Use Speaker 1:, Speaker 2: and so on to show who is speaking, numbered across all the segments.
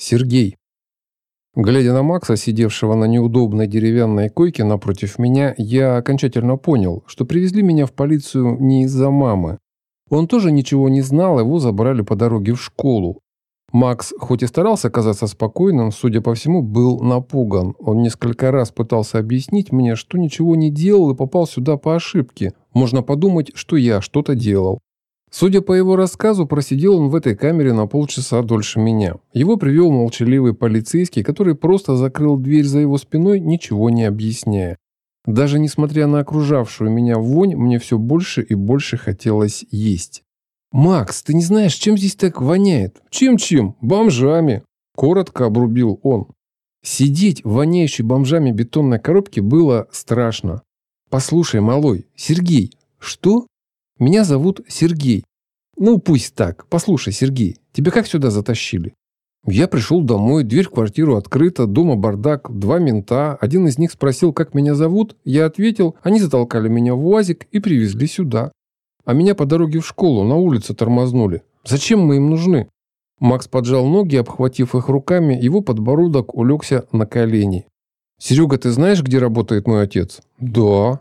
Speaker 1: Сергей. Глядя на Макса, сидевшего на неудобной деревянной койке напротив меня, я окончательно понял, что привезли меня в полицию не из-за мамы. Он тоже ничего не знал, его забрали по дороге в школу. Макс, хоть и старался казаться спокойным, судя по всему, был напуган. Он несколько раз пытался объяснить мне, что ничего не делал и попал сюда по ошибке. Можно подумать, что я что-то делал. Судя по его рассказу, просидел он в этой камере на полчаса дольше меня. Его привел молчаливый полицейский, который просто закрыл дверь за его спиной, ничего не объясняя. Даже несмотря на окружавшую меня вонь, мне все больше и больше хотелось есть. «Макс, ты не знаешь, чем здесь так воняет?» «Чем-чем? Бомжами!» Коротко обрубил он. Сидеть в воняющей бомжами бетонной коробке было страшно. «Послушай, малой, Сергей, что?» Меня зовут Сергей. Ну, пусть так. Послушай, Сергей, тебя как сюда затащили? Я пришел домой, дверь в квартиру открыта, дома бардак, два мента. Один из них спросил, как меня зовут. Я ответил, они затолкали меня в УАЗик и привезли сюда. А меня по дороге в школу на улице тормознули. Зачем мы им нужны? Макс поджал ноги, обхватив их руками, его подбородок улегся на колени. «Серега, ты знаешь, где работает мой отец?» «Да».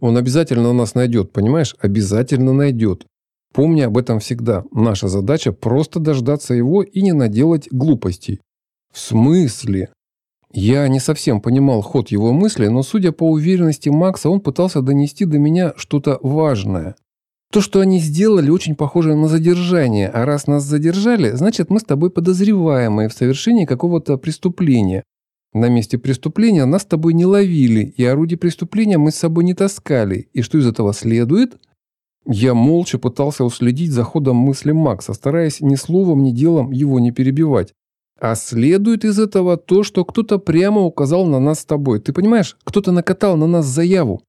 Speaker 1: Он обязательно нас найдет, понимаешь? Обязательно найдет. Помни об этом всегда. Наша задача просто дождаться его и не наделать глупостей. В смысле? Я не совсем понимал ход его мысли, но судя по уверенности Макса, он пытался донести до меня что-то важное. То, что они сделали, очень похоже на задержание, а раз нас задержали, значит мы с тобой подозреваемые в совершении какого-то преступления. На месте преступления нас с тобой не ловили, и орудие преступления мы с собой не таскали. И что из этого следует? Я молча пытался уследить за ходом мысли Макса, стараясь ни словом, ни делом его не перебивать. А следует из этого то, что кто-то прямо указал на нас с тобой. Ты понимаешь, кто-то накатал на нас заяву.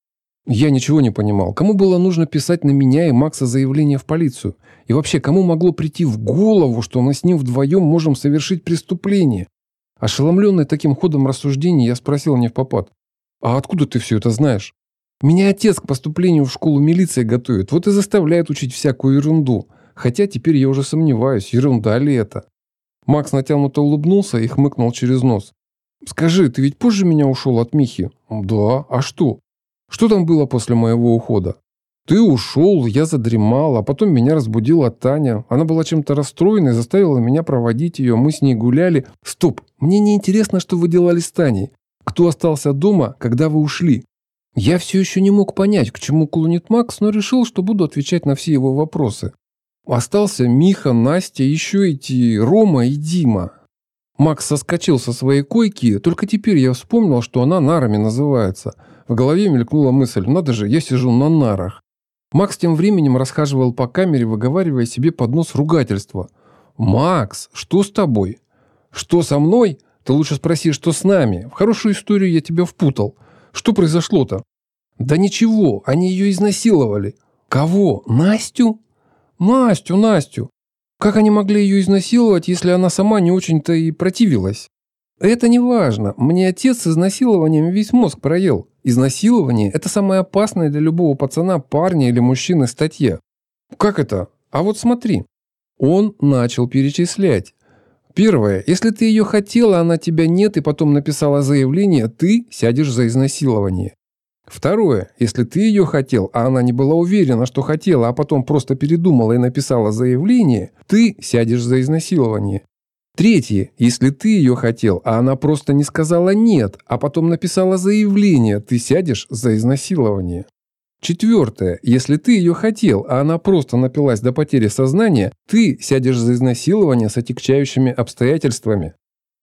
Speaker 1: Я ничего не понимал. Кому было нужно писать на меня и Макса заявление в полицию? И вообще, кому могло прийти в голову, что мы с ним вдвоем можем совершить преступление? Ошеломленный таким ходом рассуждений, я спросил не в попад. «А откуда ты все это знаешь?» «Меня отец к поступлению в школу милиции готовит, вот и заставляет учить всякую ерунду. Хотя теперь я уже сомневаюсь, ерунда ли это». Макс натянуто улыбнулся и хмыкнул через нос. «Скажи, ты ведь позже меня ушел от Михи?» «Да, а что?» «Что там было после моего ухода?» Ты ушел, я задремал, а потом меня разбудила Таня. Она была чем-то расстроена и заставила меня проводить ее. Мы с ней гуляли. Стоп, мне не интересно, что вы делали с Таней. Кто остался дома, когда вы ушли? Я все еще не мог понять, к чему клонит Макс, но решил, что буду отвечать на все его вопросы. Остался Миха, Настя, еще эти Рома и Дима. Макс соскочил со своей койки, только теперь я вспомнил, что она нарами называется. В голове мелькнула мысль, надо же, я сижу на нарах. Макс тем временем расхаживал по камере, выговаривая себе под нос ругательства. «Макс, что с тобой?» «Что со мной? Ты лучше спроси, что с нами. В хорошую историю я тебя впутал. Что произошло-то?» «Да ничего, они ее изнасиловали». «Кого? Настю?» «Настю, Настю. Как они могли ее изнасиловать, если она сама не очень-то и противилась?» «Это не важно. Мне отец с изнасилованием весь мозг проел. Изнасилование – это самая опасная для любого пацана, парня или мужчины статья. Как это? А вот смотри. Он начал перечислять. Первое. Если ты ее хотела, она тебя нет, и потом написала заявление, ты сядешь за изнасилование. Второе. Если ты ее хотел, а она не была уверена, что хотела, а потом просто передумала и написала заявление, ты сядешь за изнасилование. Третье. Если ты ее хотел, а она просто не сказала «нет», а потом написала заявление, ты сядешь за изнасилование. Четвертое. Если ты ее хотел, а она просто напилась до потери сознания, ты сядешь за изнасилование с отягчающими обстоятельствами.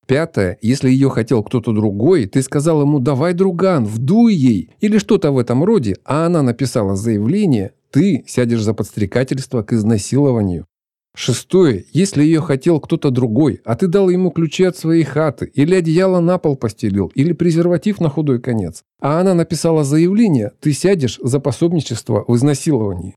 Speaker 1: Пятое. Если ее хотел кто-то другой, ты сказал ему «давай, друган, вдуй ей» или что-то в этом роде, а она написала заявление, ты сядешь за подстрекательство к изнасилованию. Шестое. Если ее хотел кто-то другой, а ты дал ему ключи от своей хаты, или одеяло на пол постелил, или презерватив на худой конец, а она написала заявление, ты сядешь за пособничество в изнасиловании.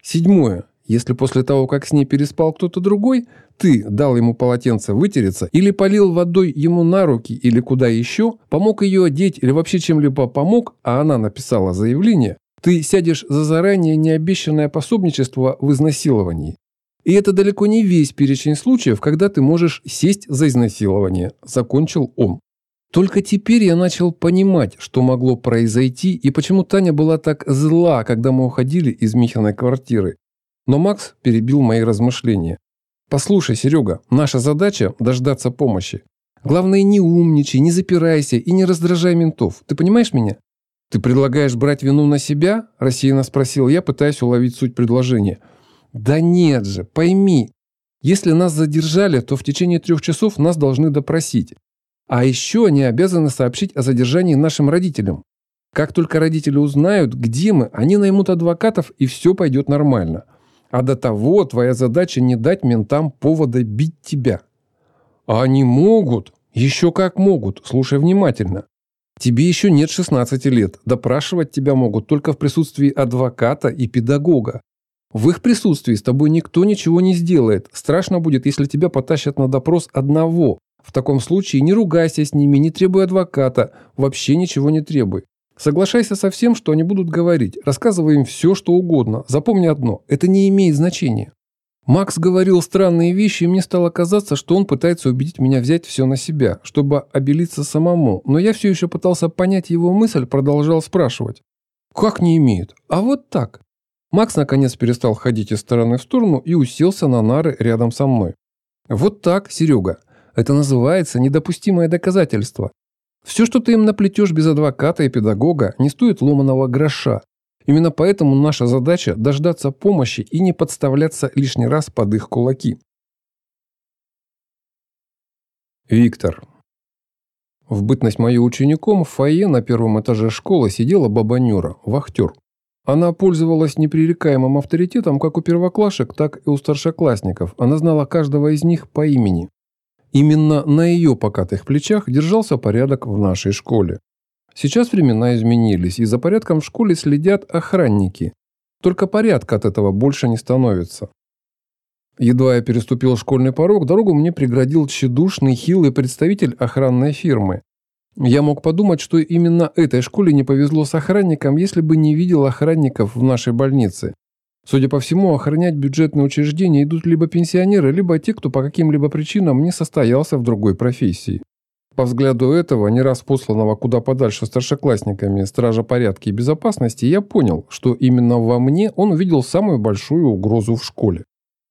Speaker 1: Седьмое. Если после того, как с ней переспал кто-то другой, ты дал ему полотенце вытереться или полил водой ему на руки или куда еще, помог ее одеть или вообще чем-либо помог, а она написала заявление, ты сядешь за заранее необещанное пособничество в изнасиловании. И это далеко не весь перечень случаев, когда ты можешь сесть за изнасилование, закончил он. Только теперь я начал понимать, что могло произойти и почему Таня была так зла, когда мы уходили из Михиной квартиры. Но Макс перебил мои размышления. «Послушай, Серега, наша задача – дождаться помощи. Главное, не умничай, не запирайся и не раздражай ментов. Ты понимаешь меня?» «Ты предлагаешь брать вину на себя?» – рассеянно спросил я, пытаясь уловить суть предложения. «Да нет же, пойми. Если нас задержали, то в течение трех часов нас должны допросить. А еще они обязаны сообщить о задержании нашим родителям. Как только родители узнают, где мы, они наймут адвокатов, и все пойдет нормально. А до того твоя задача не дать ментам повода бить тебя. А они могут. Еще как могут. Слушай внимательно. Тебе еще нет 16 лет. Допрашивать тебя могут только в присутствии адвоката и педагога. В их присутствии с тобой никто ничего не сделает. Страшно будет, если тебя потащат на допрос одного, в таком случае не ругайся с ними, не требуй адвоката, вообще ничего не требуй. Соглашайся со всем, что они будут говорить, рассказывай им все, что угодно. Запомни одно – это не имеет значения. Макс говорил странные вещи, и мне стало казаться, что он пытается убедить меня взять все на себя, чтобы обелиться самому, но я все еще пытался понять его мысль, продолжал спрашивать. «Как не имеет? А вот так». Макс наконец перестал ходить из стороны в сторону и уселся на нары рядом со мной. «Вот так, Серега. Это называется недопустимое доказательство. Все, что ты им наплетешь без адвоката и педагога, не стоит ломаного гроша. Именно поэтому наша задача – дождаться помощи и не подставляться лишний раз под их кулаки. Виктор. В бытность мою учеником в фойе на первом этаже школы сидела баба Нюра, вахтер. Она пользовалась непререкаемым авторитетом как у первоклашек, так и у старшеклассников. Она знала каждого из них по имени. Именно на ее покатых плечах держался порядок в нашей школе. Сейчас времена изменились, и за порядком в школе следят охранники. Только порядка от этого больше не становится. Едва я переступил школьный порог, дорогу мне преградил тщедушный, хилый представитель охранной фирмы. Я мог подумать, что именно этой школе не повезло с охранником, если бы не видел охранников в нашей больнице. Судя по всему, охранять бюджетные учреждения идут либо пенсионеры, либо те, кто по каким-либо причинам не состоялся в другой профессии. По взгляду этого, не раз посланного куда подальше старшеклассниками стража порядка и безопасности, я понял, что именно во мне он увидел самую большую угрозу в школе.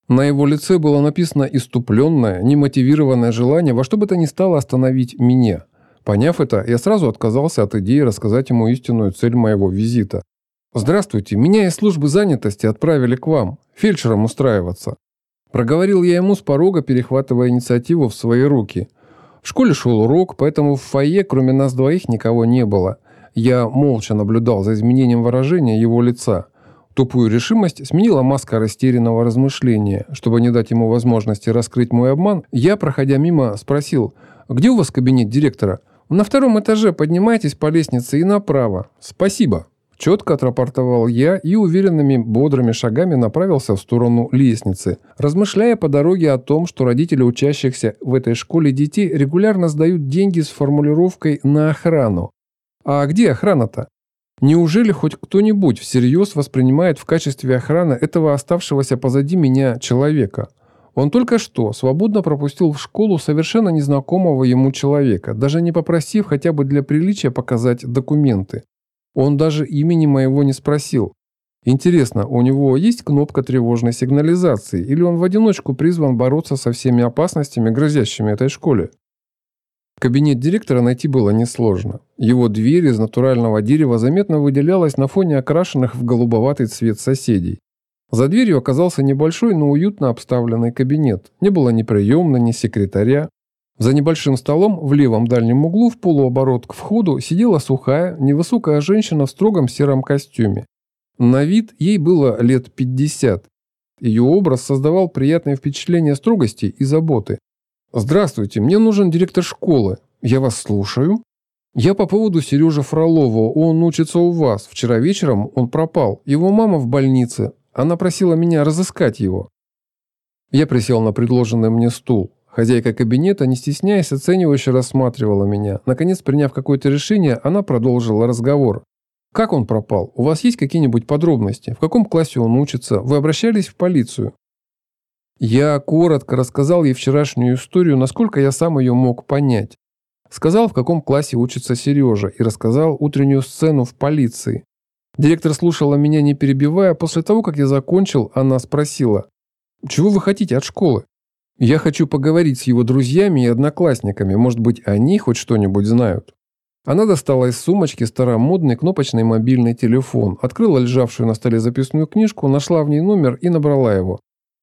Speaker 1: На его лице было написано иступленное, немотивированное желание во что бы то ни стало остановить меня. Поняв это, я сразу отказался от идеи рассказать ему истинную цель моего визита. «Здравствуйте, меня из службы занятости отправили к вам, фельдшером устраиваться». Проговорил я ему с порога, перехватывая инициативу в свои руки. В школе шел урок, поэтому в фойе кроме нас двоих никого не было. Я молча наблюдал за изменением выражения его лица. Тупую решимость сменила маска растерянного размышления. Чтобы не дать ему возможности раскрыть мой обман, я, проходя мимо, спросил, «Где у вас кабинет директора?» «На втором этаже поднимайтесь по лестнице и направо. Спасибо». Четко отрапортовал я и уверенными бодрыми шагами направился в сторону лестницы, размышляя по дороге о том, что родители учащихся в этой школе детей регулярно сдают деньги с формулировкой «на охрану». А где охрана-то? Неужели хоть кто-нибудь всерьез воспринимает в качестве охраны этого оставшегося позади меня человека? Он только что свободно пропустил в школу совершенно незнакомого ему человека, даже не попросив хотя бы для приличия показать документы. Он даже имени моего не спросил. Интересно, у него есть кнопка тревожной сигнализации, или он в одиночку призван бороться со всеми опасностями, грозящими этой школе? Кабинет директора найти было несложно. Его дверь из натурального дерева заметно выделялась на фоне окрашенных в голубоватый цвет соседей. За дверью оказался небольшой, но уютно обставленный кабинет. Не было ни приемной, ни секретаря. За небольшим столом в левом дальнем углу в полуоборот к входу сидела сухая, невысокая женщина в строгом сером костюме. На вид ей было лет 50. Ее образ создавал приятное впечатление строгости и заботы. «Здравствуйте, мне нужен директор школы. Я вас слушаю». «Я по поводу Сережи Фролова. Он учится у вас. Вчера вечером он пропал. Его мама в больнице. Она просила меня разыскать его». Я присел на предложенный мне стул. Хозяйка кабинета, не стесняясь, оценивающе рассматривала меня. Наконец, приняв какое-то решение, она продолжила разговор. «Как он пропал? У вас есть какие-нибудь подробности? В каком классе он учится? Вы обращались в полицию?» Я коротко рассказал ей вчерашнюю историю, насколько я сам ее мог понять. Сказал, в каком классе учится Сережа, и рассказал утреннюю сцену в полиции. Директор слушала меня, не перебивая. После того, как я закончил, она спросила, «Чего вы хотите от школы?» «Я хочу поговорить с его друзьями и одноклассниками. Может быть, они хоть что-нибудь знают?» Она достала из сумочки старомодный кнопочный мобильный телефон, открыла лежавшую на столе записную книжку, нашла в ней номер и набрала его.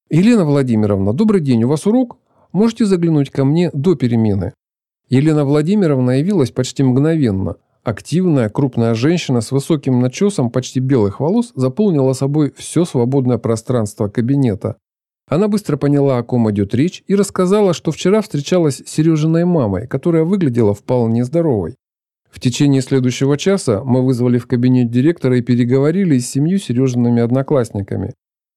Speaker 1: «Елена Владимировна, добрый день, у вас урок? Можете заглянуть ко мне до перемены?» Елена Владимировна явилась почти мгновенно. Активная, крупная женщина с высоким начесом почти белых волос заполнила собой все свободное пространство кабинета. Она быстро поняла, о ком идет речь, и рассказала, что вчера встречалась с Сережиной мамой, которая выглядела вполне здоровой. В течение следующего часа мы вызвали в кабинет директора и переговорили с семью Сережиными одноклассниками.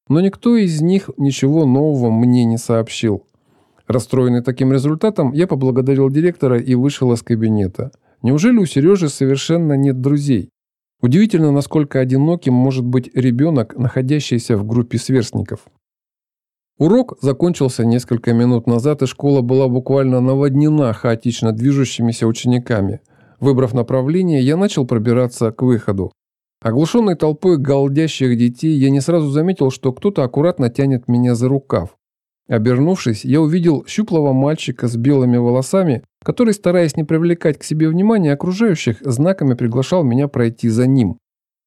Speaker 1: Но никто из них ничего нового мне не сообщил. Расстроенный таким результатом, я поблагодарил директора и вышел из кабинета. Неужели у Сережи совершенно нет друзей? Удивительно, насколько одиноким может быть ребенок, находящийся в группе сверстников. Урок закончился несколько минут назад, и школа была буквально наводнена хаотично движущимися учениками. Выбрав направление, я начал пробираться к выходу. Оглушенный толпой голдящих детей, я не сразу заметил, что кто-то аккуратно тянет меня за рукав. Обернувшись, я увидел щуплого мальчика с белыми волосами, который, стараясь не привлекать к себе внимания окружающих, знаками приглашал меня пройти за ним.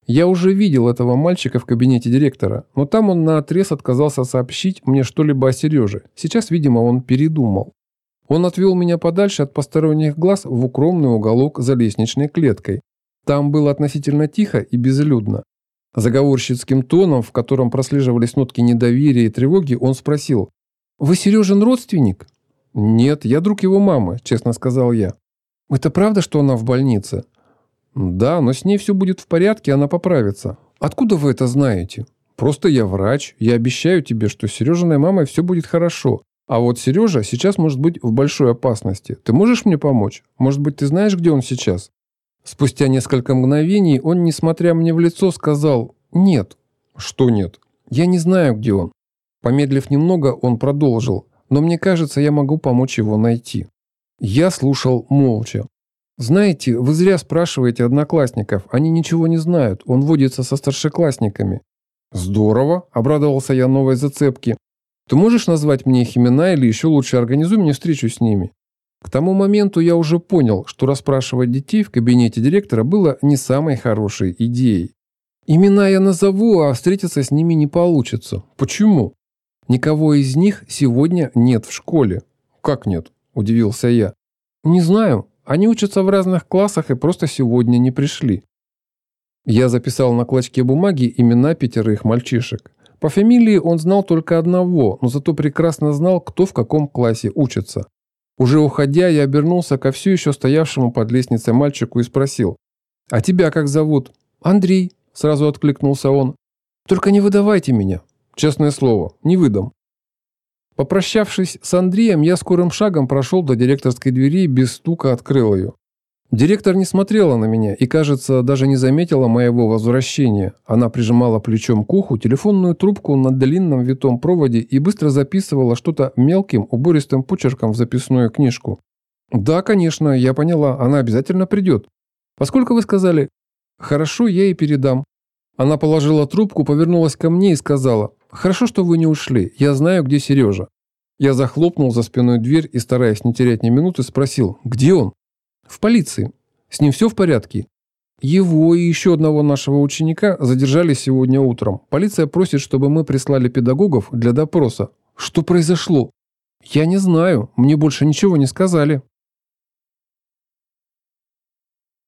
Speaker 1: Я уже видел этого мальчика в кабинете директора, но там он наотрез отказался сообщить мне что-либо о Сереже. Сейчас, видимо, он передумал. Он отвел меня подальше от посторонних глаз в укромный уголок за лестничной клеткой. Там было относительно тихо и безлюдно. Заговорщицким тоном, в котором прослеживались нотки недоверия и тревоги, он спросил, «Вы Сережин родственник?» «Нет, я друг его мамы», – честно сказал я. «Это правда, что она в больнице?» «Да, но с ней все будет в порядке, она поправится». «Откуда вы это знаете?» «Просто я врач. Я обещаю тебе, что с Сережиной мамой все будет хорошо. А вот Сережа сейчас может быть в большой опасности. Ты можешь мне помочь? Может быть, ты знаешь, где он сейчас?» Спустя несколько мгновений он, несмотря мне в лицо, сказал «Нет». «Что нет?» «Я не знаю, где он. Помедлив немного, он продолжил, но мне кажется, я могу помочь его найти. Я слушал молча. «Знаете, вы зря спрашиваете одноклассников, они ничего не знают, он водится со старшеклассниками». «Здорово», – обрадовался я новой зацепке. «Ты можешь назвать мне их имена или еще лучше организуй мне встречу с ними?» К тому моменту я уже понял, что расспрашивать детей в кабинете директора было не самой хорошей идеей. Имена я назову, а встретиться с ними не получится. Почему? Никого из них сегодня нет в школе. Как нет? Удивился я. Не знаю. Они учатся в разных классах и просто сегодня не пришли. Я записал на клочке бумаги имена пятерых мальчишек. По фамилии он знал только одного, но зато прекрасно знал, кто в каком классе учится. Уже уходя, я обернулся ко все еще стоявшему под лестницей мальчику и спросил. «А тебя как зовут?» «Андрей», – сразу откликнулся он. «Только не выдавайте меня. Честное слово, не выдам. Попрощавшись с Андреем, я скорым шагом прошел до директорской двери и без стука открыл ее. Директор не смотрела на меня и, кажется, даже не заметила моего возвращения. Она прижимала плечом к уху телефонную трубку на длинном витом проводе и быстро записывала что-то мелким, убористым почерком в записную книжку. «Да, конечно, я поняла, она обязательно придет. Поскольку вы сказали...» «Хорошо, я ей передам». Она положила трубку, повернулась ко мне и сказала, «Хорошо, что вы не ушли. Я знаю, где Сережа». Я захлопнул за спиной дверь и, стараясь не терять ни минуты, спросил, «Где он?» «В полиции. С ним все в порядке?» Его и еще одного нашего ученика задержали сегодня утром. Полиция просит, чтобы мы прислали педагогов для допроса. Что произошло? Я не знаю. Мне больше ничего не сказали.